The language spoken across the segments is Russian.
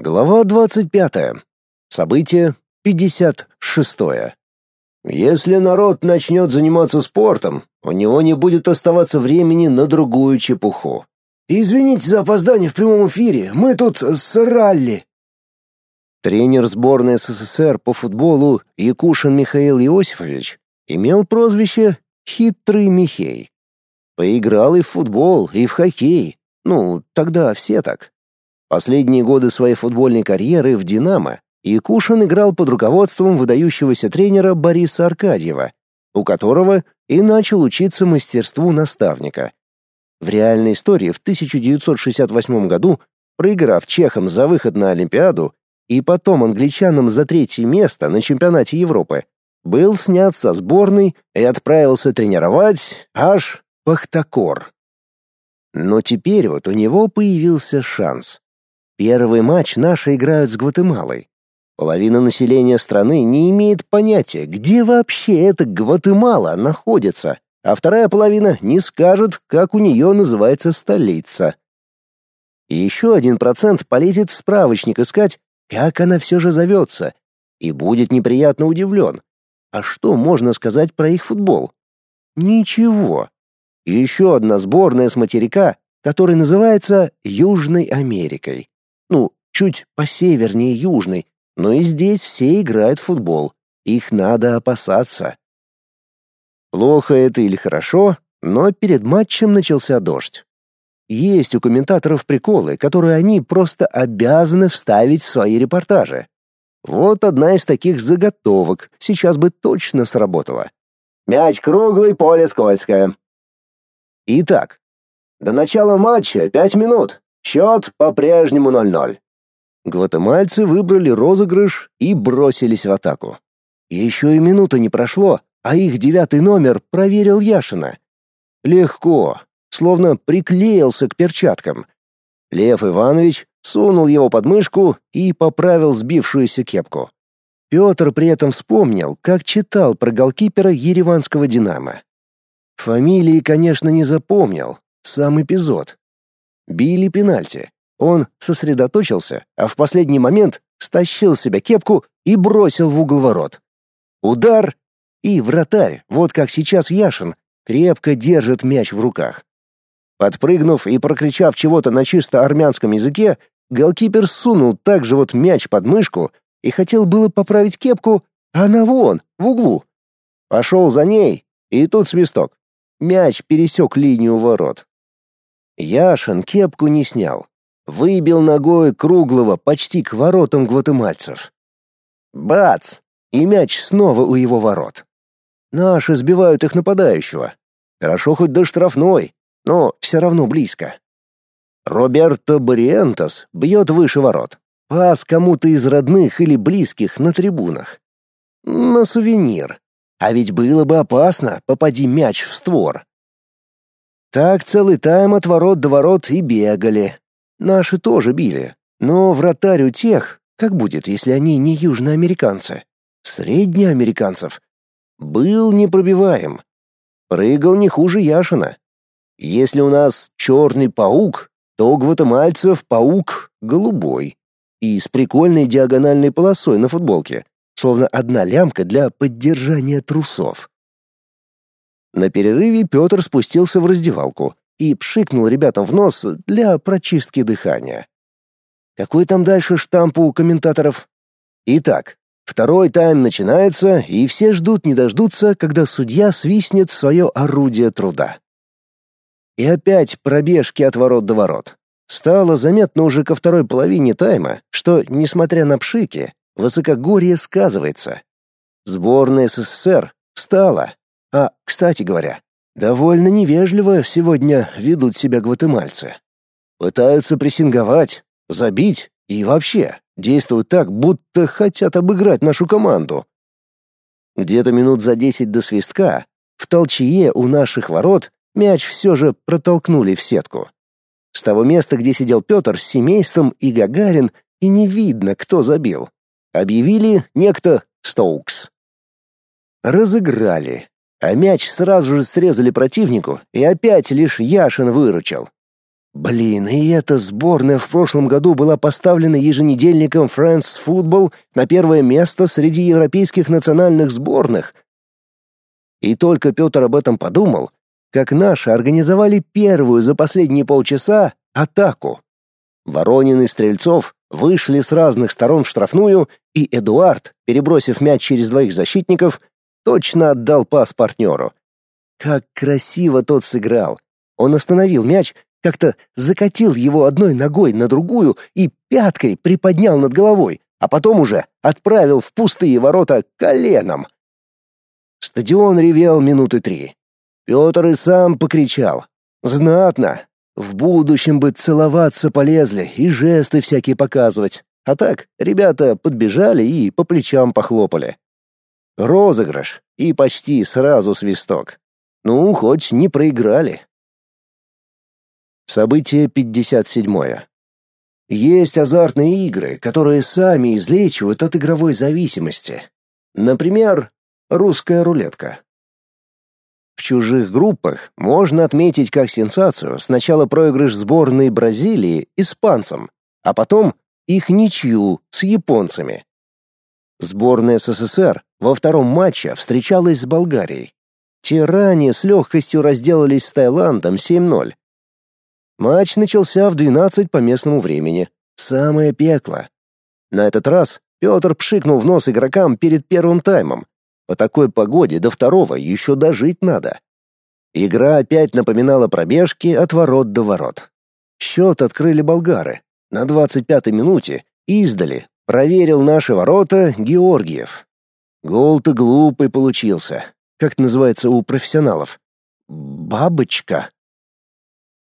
Глава 25. Событие 56. Если народ начнет заниматься спортом, у него не будет оставаться времени на другую чепуху. Извините за опоздание в прямом эфире. Мы тут с ралли. Тренер сборной СССР по футболу Якушин Михаил Иосифович имел прозвище Хитрый Михей. Поиграл и в футбол, и в хоккей. Ну, тогда все так. Последние годы своей футбольной карьеры в «Динамо» Якушин играл под руководством выдающегося тренера Бориса Аркадьева, у которого и начал учиться мастерству наставника. В реальной истории в 1968 году, проиграв чехам за выход на Олимпиаду и потом англичанам за третье место на чемпионате Европы, был снят со сборной и отправился тренировать аж Пахтакор. Но теперь вот у него появился шанс. Первый матч наши играют с Гватемалой. Половина населения страны не имеет понятия, где вообще эта Гватемала находится, а вторая половина не скажет, как у нее называется столица. И еще один процент полезет в справочник искать, как она все же зовется, и будет неприятно удивлен. А что можно сказать про их футбол? Ничего. Еще одна сборная с материка, который называется Южной Америкой. Ну, чуть посевернее Южной, но и здесь все играют в футбол. Их надо опасаться. Плохо это или хорошо, но перед матчем начался дождь. Есть у комментаторов приколы, которые они просто обязаны вставить в свои репортажи. Вот одна из таких заготовок сейчас бы точно сработала. Мяч круглый, поле скользкое. Итак, до начала матча пять минут. Счет по-прежнему 0-0. Гватемальцы выбрали розыгрыш и бросились в атаку. Еще и минуты не прошло, а их девятый номер проверил Яшина. Легко, словно приклеился к перчаткам. Лев Иванович сунул его под мышку и поправил сбившуюся кепку. Петр при этом вспомнил, как читал про голкипера ереванского «Динамо». Фамилии, конечно, не запомнил, сам эпизод. Били пенальти. Он сосредоточился, а в последний момент стащил себя кепку и бросил в угол ворот. Удар, и вратарь, вот как сейчас Яшин, крепко держит мяч в руках. Подпрыгнув и прокричав чего-то на чисто армянском языке, голкипер сунул также вот мяч под мышку и хотел было поправить кепку, а она вон, в углу. Пошел за ней, и тут свисток. Мяч пересек линию ворот. Яшин кепку не снял. Выбил ногой круглого почти к воротам гватемальцев. Бац! И мяч снова у его ворот. Наши сбивают их нападающего. Хорошо хоть до штрафной, но все равно близко. Роберто Бариентос бьет выше ворот. Пас кому-то из родных или близких на трибунах. На сувенир. А ведь было бы опасно, попади мяч в створ. Так целый тайм от ворот до ворот и бегали. Наши тоже били. Но вратарь у тех, как будет, если они не южноамериканцы? Среднеамериканцев. Был непробиваем. Прыгал не хуже Яшина. Если у нас черный паук, то у гватемальцев паук голубой. И с прикольной диагональной полосой на футболке, словно одна лямка для поддержания трусов. На перерыве Петр спустился в раздевалку и пшикнул ребятам в нос для прочистки дыхания. Какой там дальше штамп у комментаторов? Итак, второй тайм начинается, и все ждут не дождутся, когда судья свистнет свое орудие труда. И опять пробежки от ворот до ворот. Стало заметно уже ко второй половине тайма, что, несмотря на пшики, высокогорье сказывается. Сборная СССР встала, а, кстати говоря, довольно невежливо сегодня ведут себя гватемальцы. Пытаются прессинговать, забить и вообще действуют так, будто хотят обыграть нашу команду. Где-то минут за десять до свистка в толчье у наших ворот мяч все же протолкнули в сетку. С того места, где сидел Петр с семейством и Гагарин, и не видно, кто забил. Объявили некто Стоукс. Разыграли, а мяч сразу же срезали противнику, и опять лишь Яшин выручил. Блин, и эта сборная в прошлом году была поставлена еженедельником France Football на первое место среди европейских национальных сборных. И только Петр об этом подумал, как наши организовали первую за последние полчаса атаку. Воронин и Стрельцов вышли с разных сторон в штрафную, и Эдуард, перебросив мяч через двоих защитников, точно отдал пас партнеру. Как красиво тот сыграл. Он остановил мяч, как-то закатил его одной ногой на другую и пяткой приподнял над головой, а потом уже отправил в пустые ворота коленом. Стадион ревел минуты три. Петр и сам покричал. Знатно. В будущем бы целоваться полезли и жесты всякие показывать. А так, ребята подбежали и по плечам похлопали. Розыгрыш и почти сразу свисток. Ну, хоть не проиграли. Событие 57. Есть азартные игры, которые сами излечивают от игровой зависимости. Например, русская рулетка. В чужих группах можно отметить как сенсацию сначала проигрыш сборной Бразилии испанцам, а потом их ничью с японцами. Сборная СССР во втором матче встречалась с Болгарией. Те ранее с легкостью разделались с Таиландом 7:0. Матч начался в 12 по местному времени. Самое пекло. На этот раз Петр пшикнул в нос игрокам перед первым таймом. По такой погоде до второго еще дожить надо. Игра опять напоминала пробежки от ворот до ворот. Счет открыли болгары. На 25-й минуте издали проверил наши ворота Георгиев. Гол-то глупый получился. Как это называется у профессионалов? Бабочка.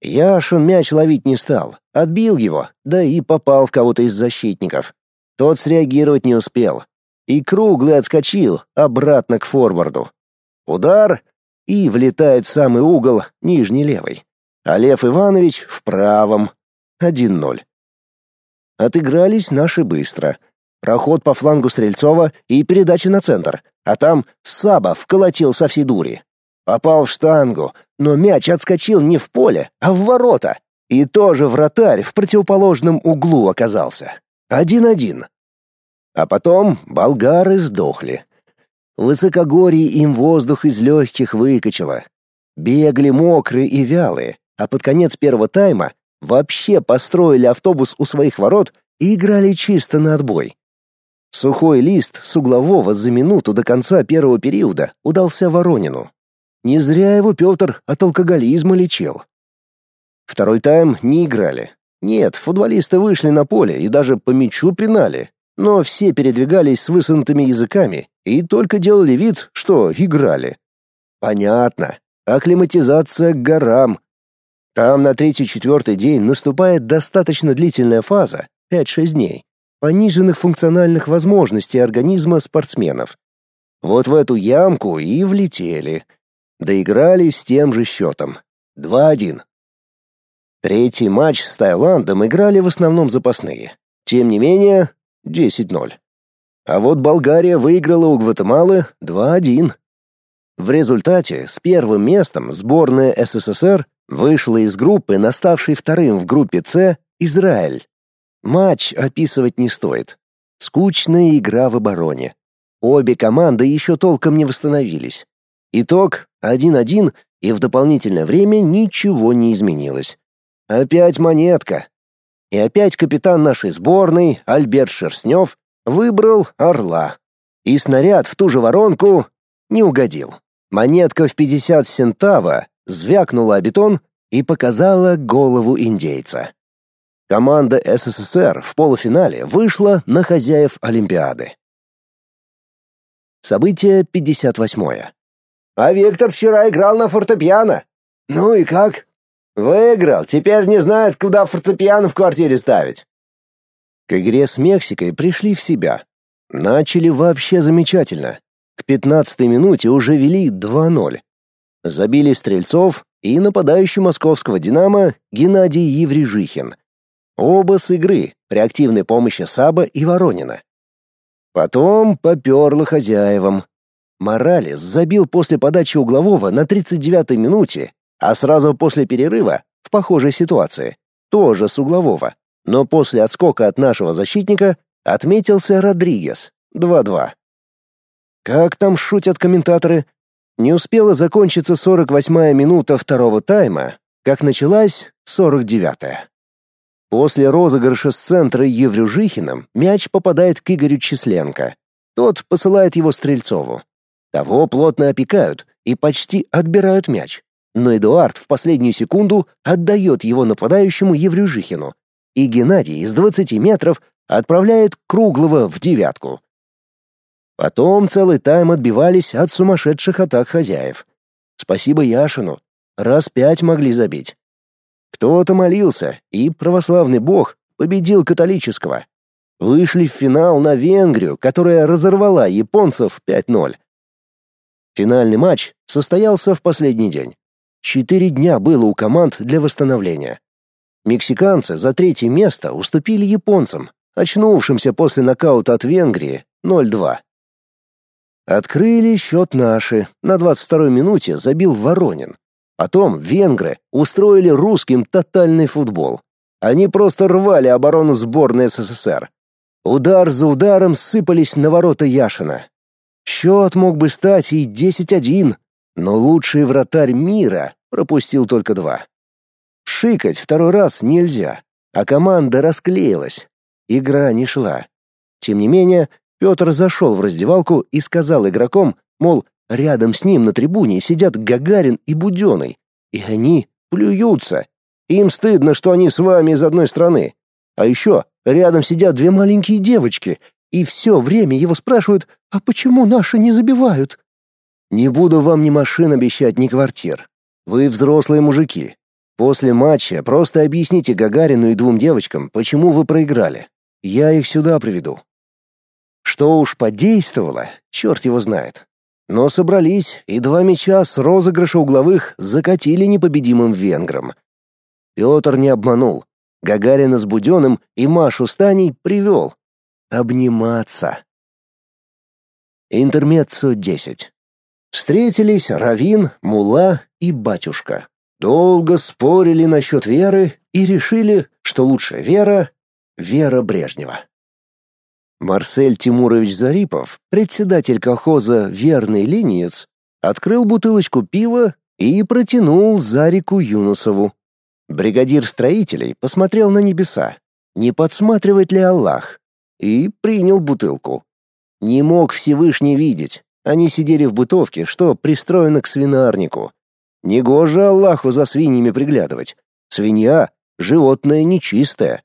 Яшин мяч ловить не стал, отбил его, да и попал в кого-то из защитников. Тот среагировать не успел. И круглый отскочил обратно к форварду. Удар и влетает в самый угол, нижний левый. А Лев Иванович в правом. 1-0. Отыгрались наши быстро. Проход по флангу Стрельцова и передача на центр. А там Саба вколотил со всей дури. Попал в штангу, но мяч отскочил не в поле, а в ворота. И тоже вратарь в противоположном углу оказался. Один-один. А потом болгары сдохли. Высокогорье им воздух из легких выкачало. Бегали мокрые и вялые, а под конец первого тайма вообще построили автобус у своих ворот и играли чисто на отбой. Сухой лист с углового за минуту до конца первого периода удался Воронину. Не зря его Петр от алкоголизма лечил. Второй тайм не играли. Нет, футболисты вышли на поле и даже по мячу пинали, но все передвигались с высунутыми языками и только делали вид, что играли. Понятно. Акклиматизация к горам. Там на третий-четвертый день наступает достаточно длительная фаза, 5-6 дней, пониженных функциональных возможностей организма спортсменов. Вот в эту ямку и влетели — Доиграли с тем же счетом. 2-1. Третий матч с Таиландом играли в основном запасные. Тем не менее, 10-0. А вот Болгария выиграла у Гватемалы 2-1. В результате с первым местом сборная СССР вышла из группы, наставшей вторым в группе С, Израиль. Матч описывать не стоит. Скучная игра в обороне. Обе команды еще толком не восстановились. Итог 1-1, и в дополнительное время ничего не изменилось. Опять монетка. И опять капитан нашей сборной, Альберт Шерстнев, выбрал орла. И снаряд в ту же воронку не угодил. Монетка в 50 сентава звякнула о бетон и показала голову индейца. Команда СССР в полуфинале вышла на хозяев Олимпиады. Событие 58. А Виктор вчера играл на фортепиано. Ну и как? Выиграл. Теперь не знает, куда фортепиано в квартире ставить. К игре с Мексикой пришли в себя. Начали вообще замечательно. К пятнадцатой минуте уже вели 2:0. Забили Стрельцов и нападающий московского «Динамо» Геннадий Еврежихин. Оба с игры при активной помощи Саба и Воронина. Потом поперло хозяевам. Моралес забил после подачи углового на 39-й минуте, а сразу после перерыва, в похожей ситуации, тоже с углового, но после отскока от нашего защитника отметился Родригес 2-2. Как там шутят комментаторы? Не успела закончиться 48-я минута второго тайма, как началась 49-я. После розыгрыша с центра Еврюжихиным мяч попадает к Игорю Численко. Тот посылает его Стрельцову. Того плотно опекают и почти отбирают мяч. Но Эдуард в последнюю секунду отдает его нападающему Еврюжихину, и Геннадий из 20 метров отправляет Круглого в девятку. Потом целый тайм отбивались от сумасшедших атак хозяев. Спасибо Яшину. Раз пять могли забить. Кто-то молился, и православный бог победил католического. Вышли в финал на Венгрию, которая разорвала японцев 5-0. Финальный матч состоялся в последний день. Четыре дня было у команд для восстановления. Мексиканцы за третье место уступили японцам, очнувшимся после нокаута от Венгрии 0-2. Открыли счет наши. На 22-й минуте забил Воронин. Потом венгры устроили русским тотальный футбол. Они просто рвали оборону сборной СССР. Удар за ударом сыпались на ворота Яшина. Счет мог бы стать и 10-1, но лучший вратарь мира пропустил только два. Шикать второй раз нельзя, а команда расклеилась. Игра не шла. Тем не менее, Петр зашел в раздевалку и сказал игрокам, мол, рядом с ним на трибуне сидят Гагарин и Буденный, и они плюются. Им стыдно, что они с вами из одной страны. А еще рядом сидят две маленькие девочки, и все время его спрашивают, а почему наши не забивают? Не буду вам ни машин обещать, ни квартир. Вы взрослые мужики. После матча просто объясните Гагарину и двум девочкам, почему вы проиграли. Я их сюда приведу. Что уж подействовало, черт его знает. Но собрались, и два мяча с розыгрыша угловых закатили непобедимым венграм. Петр не обманул. Гагарина с Буденным и Машу с Таней привел. Обниматься. Интермеццо 10. Встретились Равин, Мула и батюшка. Долго спорили насчет веры и решили, что лучше вера — Вера Брежнева. Марсель Тимурович Зарипов, председатель колхоза «Верный линиец», открыл бутылочку пива и протянул Зарику Юнусову. Бригадир строителей посмотрел на небеса, не подсматривает ли Аллах, и принял бутылку. Не мог Всевышний видеть, они сидели в бытовке, что пристроено к свинарнику. Негоже Аллаху за свиньями приглядывать. Свинья — животное нечистое.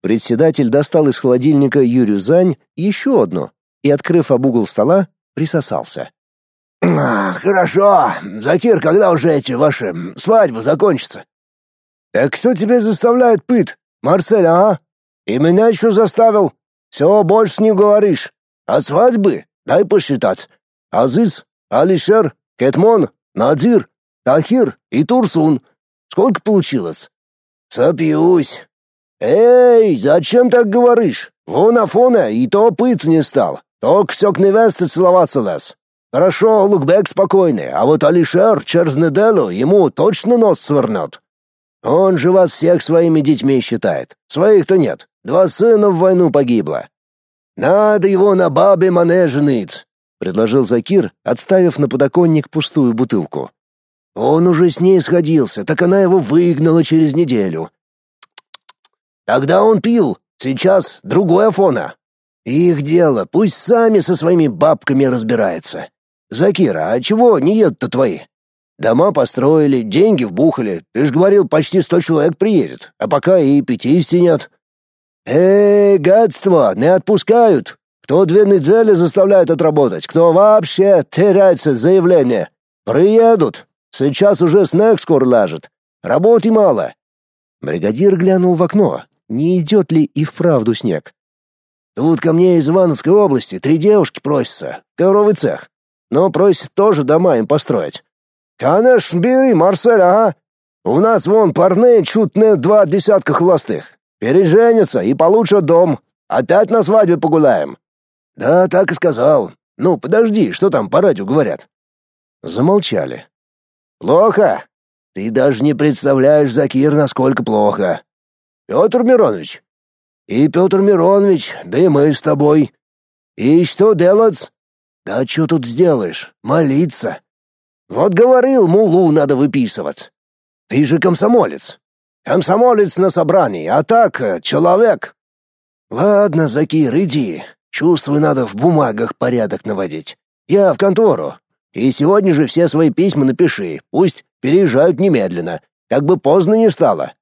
Председатель достал из холодильника Юрию Зань еще одну и, открыв об угол стола, присосался. «Хорошо. Закир, когда уже эти ваши свадьбы закончатся?» «Так кто тебя заставляет пыт? Марсель, а? И меня еще заставил. Все, больше не говоришь. А свадьбы? Дай посчитать. Азиз, Алишер, Кетмон, Надир, Тахир и Турсун. Сколько получилось?» «Сопьюсь. «Эй, зачем так говоришь? Вон Афона и то пыт не стал. Только все к невесте целоваться лез. Хорошо, Лукбек спокойный, а вот Алишер через неделю ему точно нос свернет. Он же вас всех своими детьми считает. Своих-то нет. Два сына в войну погибло. Надо его на бабе мане женить», — предложил Закир, отставив на подоконник пустую бутылку. Он уже с ней сходился, так она его выгнала через неделю. Тогда он пил, сейчас другой Афона. Их дело, пусть сами со своими бабками разбирается. Закира, а чего не едут-то твои? Дома построили, деньги вбухали. Ты ж говорил, почти сто человек приедет, а пока и пятидесяти нет. Эй, гадство, не отпускают. Кто две недели заставляет отработать, кто вообще теряется заявление. Приедут. Сейчас уже снег скоро ляжет. Работы мало. Бригадир глянул в окно не идет ли и вправду снег. Тут ко мне из Ивановской области три девушки просятся, коровый цех. Но просят тоже дома им построить. Конечно, бери, Марсель, ага. У нас вон парные чутные два десятка холостых. Переженятся и получат дом. Опять на свадьбе погуляем. Да, так и сказал. Ну, подожди, что там по радио говорят? Замолчали. Плохо. Ты даже не представляешь, Закир, насколько плохо. Петр Миронович?» «И Петр Миронович, да и мы с тобой. И что делать?» «Да что тут сделаешь? Молиться». «Вот говорил, мулу надо выписывать. Ты же комсомолец. Комсомолец на собрании, а так э, человек». «Ладно, Закир, иди. Чувствую, надо в бумагах порядок наводить. Я в контору. И сегодня же все свои письма напиши, пусть переезжают немедленно, как бы поздно не стало.